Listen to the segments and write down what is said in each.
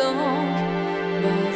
so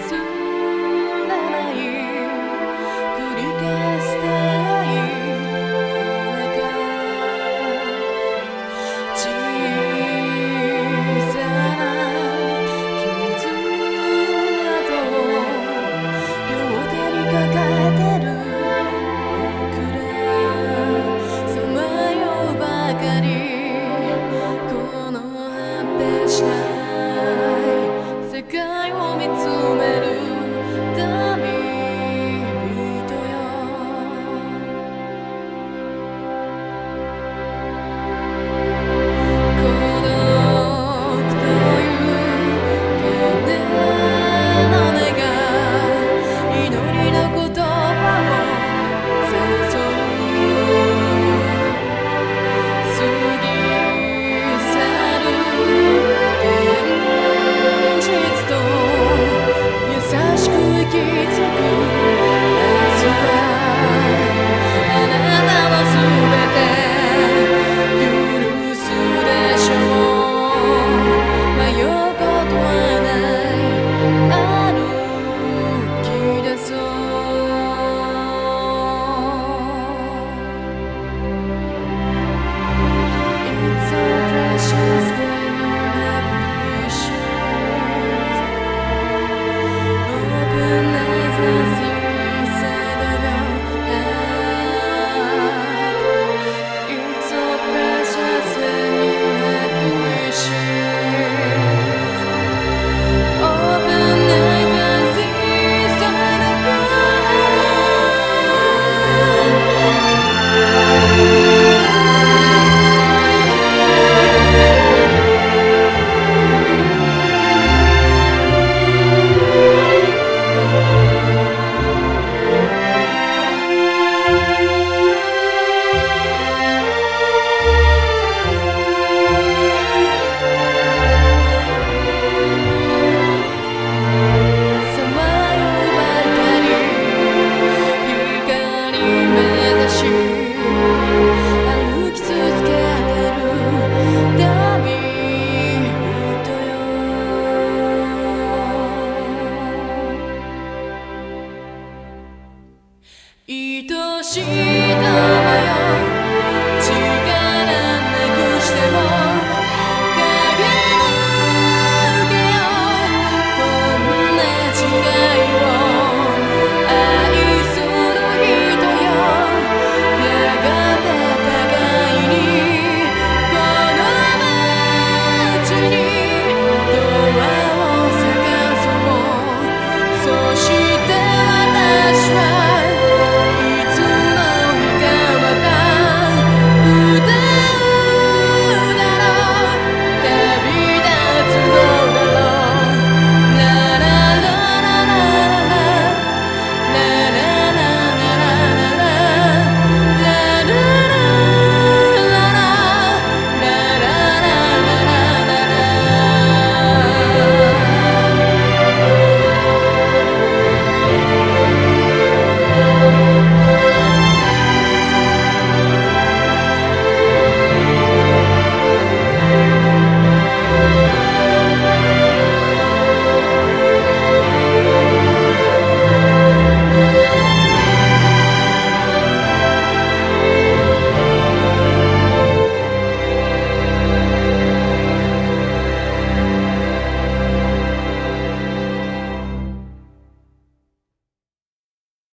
she